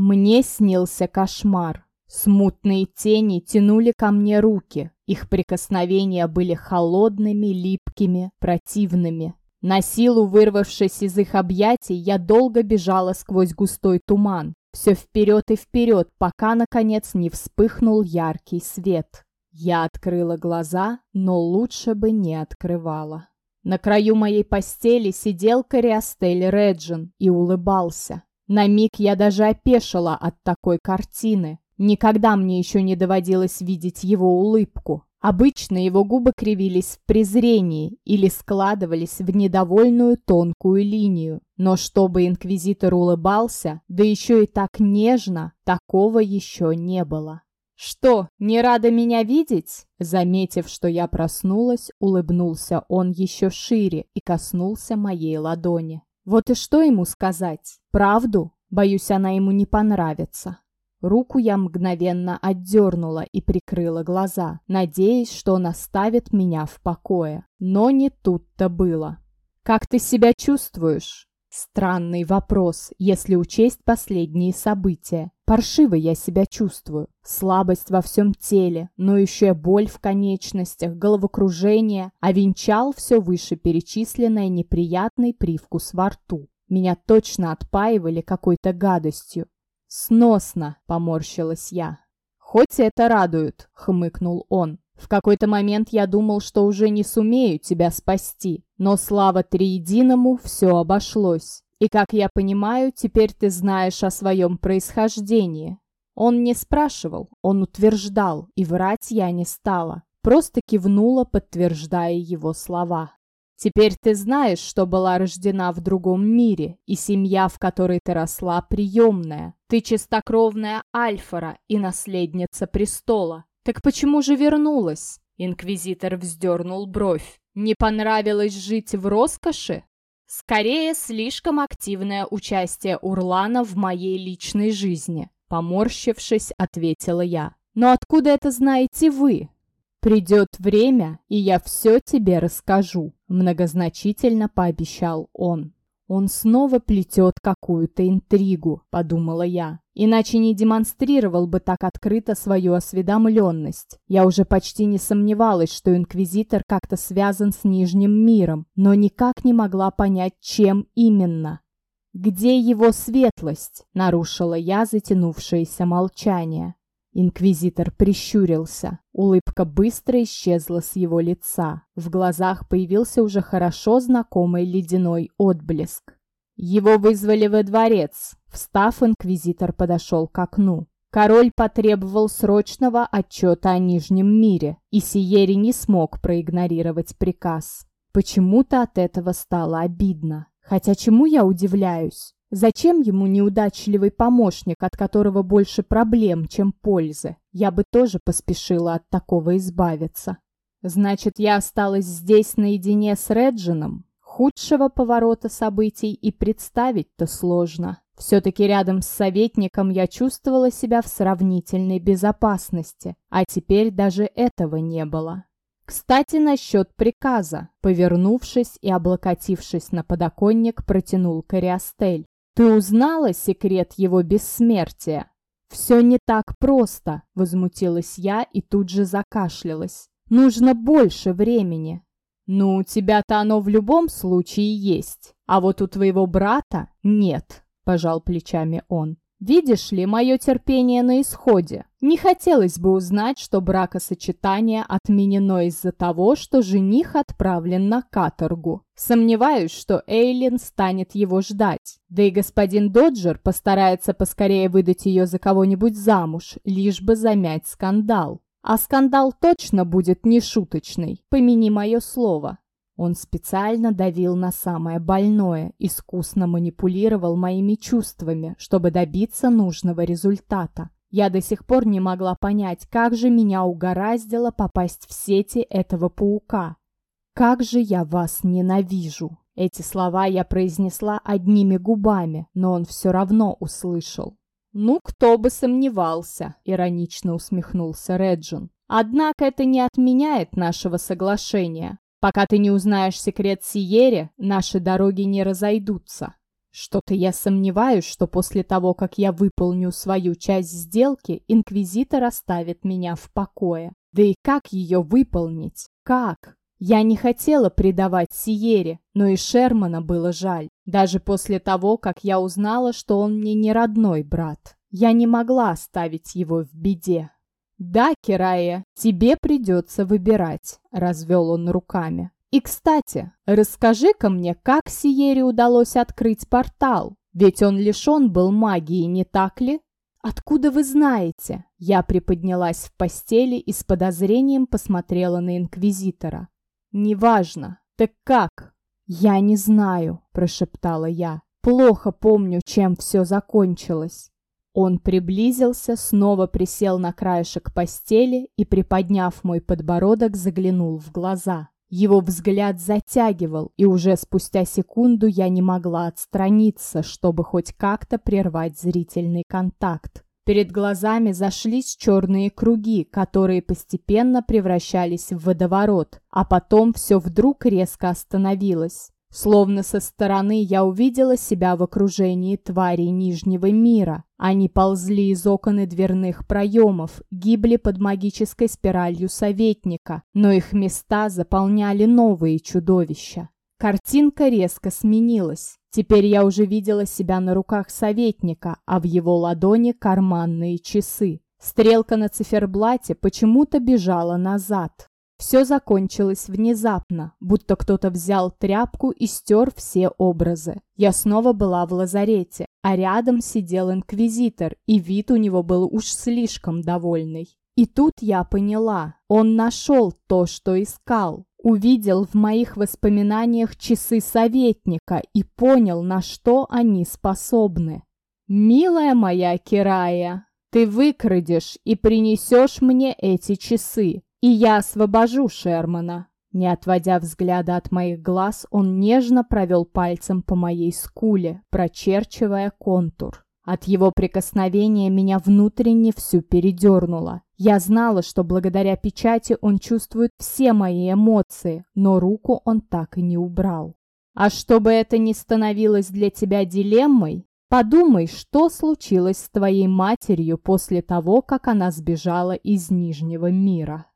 Мне снился кошмар. Смутные тени тянули ко мне руки. Их прикосновения были холодными, липкими, противными. На силу вырвавшись из их объятий, я долго бежала сквозь густой туман. Все вперед и вперед, пока, наконец, не вспыхнул яркий свет. Я открыла глаза, но лучше бы не открывала. На краю моей постели сидел Кориастель Реджин и улыбался. На миг я даже опешила от такой картины. Никогда мне еще не доводилось видеть его улыбку. Обычно его губы кривились в презрении или складывались в недовольную тонкую линию. Но чтобы инквизитор улыбался, да еще и так нежно, такого еще не было. «Что, не рада меня видеть?» Заметив, что я проснулась, улыбнулся он еще шире и коснулся моей ладони. Вот и что ему сказать? Правду? Боюсь, она ему не понравится. Руку я мгновенно отдернула и прикрыла глаза, надеясь, что он оставит меня в покое. Но не тут-то было. «Как ты себя чувствуешь?» Странный вопрос, если учесть последние события. Паршиво я себя чувствую. Слабость во всем теле, ноющая боль в конечностях, головокружение, а венчал все выше перечисленное неприятный привкус во рту. Меня точно отпаивали какой-то гадостью. «Сносно», — поморщилась я. «Хоть это радует», — хмыкнул он. «В какой-то момент я думал, что уже не сумею тебя спасти, но слава Триединому все обошлось. И, как я понимаю, теперь ты знаешь о своем происхождении». Он не спрашивал, он утверждал, и врать я не стала. Просто кивнула, подтверждая его слова. Теперь ты знаешь, что была рождена в другом мире, и семья, в которой ты росла, приемная. Ты чистокровная Альфара и наследница престола. Так почему же вернулась?» Инквизитор вздернул бровь. «Не понравилось жить в роскоши?» «Скорее, слишком активное участие Урлана в моей личной жизни», поморщившись, ответила я. «Но откуда это знаете вы?» «Придет время, и я все тебе расскажу», — многозначительно пообещал он. «Он снова плетет какую-то интригу», — подумала я. «Иначе не демонстрировал бы так открыто свою осведомленность. Я уже почти не сомневалась, что Инквизитор как-то связан с Нижним миром, но никак не могла понять, чем именно». «Где его светлость?» — нарушила я затянувшееся молчание. Инквизитор прищурился. Улыбка быстро исчезла с его лица. В глазах появился уже хорошо знакомый ледяной отблеск. Его вызвали во дворец. Встав, инквизитор подошел к окну. Король потребовал срочного отчета о Нижнем мире, и Сиери не смог проигнорировать приказ. Почему-то от этого стало обидно. Хотя чему я удивляюсь? Зачем ему неудачливый помощник, от которого больше проблем, чем пользы? Я бы тоже поспешила от такого избавиться. Значит, я осталась здесь наедине с Реджином? Худшего поворота событий и представить-то сложно. Все-таки рядом с советником я чувствовала себя в сравнительной безопасности, а теперь даже этого не было. Кстати, насчет приказа. Повернувшись и облокотившись на подоконник, протянул Кориастель. Ты узнала секрет его бессмертия? Все не так просто, возмутилась я и тут же закашлялась. Нужно больше времени. Ну, у тебя-то оно в любом случае есть, а вот у твоего брата нет, пожал плечами он. Видишь ли, мое терпение на исходе. Не хотелось бы узнать, что бракосочетание отменено из-за того, что жених отправлен на каторгу. Сомневаюсь, что Эйлин станет его ждать. Да и господин Доджер постарается поскорее выдать ее за кого-нибудь замуж, лишь бы замять скандал. А скандал точно будет нешуточный, помяни мое слово. Он специально давил на самое больное, искусно манипулировал моими чувствами, чтобы добиться нужного результата. Я до сих пор не могла понять, как же меня угораздило попасть в сети этого паука. «Как же я вас ненавижу!» Эти слова я произнесла одними губами, но он все равно услышал. «Ну, кто бы сомневался!» — иронично усмехнулся Реджин. «Однако это не отменяет нашего соглашения. Пока ты не узнаешь секрет Сиере, наши дороги не разойдутся. Что-то я сомневаюсь, что после того, как я выполню свою часть сделки, Инквизитор оставит меня в покое. Да и как ее выполнить? Как? Я не хотела предавать Сиере, но и Шермана было жаль. Даже после того, как я узнала, что он мне не родной брат. Я не могла оставить его в беде. «Да, Кирая, тебе придется выбирать», — развел он руками. «И, кстати, расскажи-ка мне, как Сиере удалось открыть портал? Ведь он лишен был магии, не так ли?» «Откуда вы знаете?» Я приподнялась в постели и с подозрением посмотрела на Инквизитора. «Неважно. Так как?» «Я не знаю», – прошептала я. «Плохо помню, чем все закончилось». Он приблизился, снова присел на краешек постели и, приподняв мой подбородок, заглянул в глаза. Его взгляд затягивал, и уже спустя секунду я не могла отстраниться, чтобы хоть как-то прервать зрительный контакт. Перед глазами зашлись черные круги, которые постепенно превращались в водоворот, а потом все вдруг резко остановилось. Словно со стороны я увидела себя в окружении тварей Нижнего мира. Они ползли из окон и дверных проемов, гибли под магической спиралью советника, но их места заполняли новые чудовища. Картинка резко сменилась. Теперь я уже видела себя на руках советника, а в его ладони карманные часы. Стрелка на циферблате почему-то бежала назад. Все закончилось внезапно, будто кто-то взял тряпку и стер все образы. Я снова была в лазарете, а рядом сидел инквизитор, и вид у него был уж слишком довольный. И тут я поняла, он нашел то, что искал. Увидел в моих воспоминаниях часы советника и понял, на что они способны. «Милая моя Кирая, ты выкрадешь и принесешь мне эти часы, и я освобожу Шермана». Не отводя взгляда от моих глаз, он нежно провел пальцем по моей скуле, прочерчивая контур. От его прикосновения меня внутренне всю передернуло. Я знала, что благодаря печати он чувствует все мои эмоции, но руку он так и не убрал. А чтобы это не становилось для тебя дилеммой, подумай, что случилось с твоей матерью после того, как она сбежала из Нижнего мира.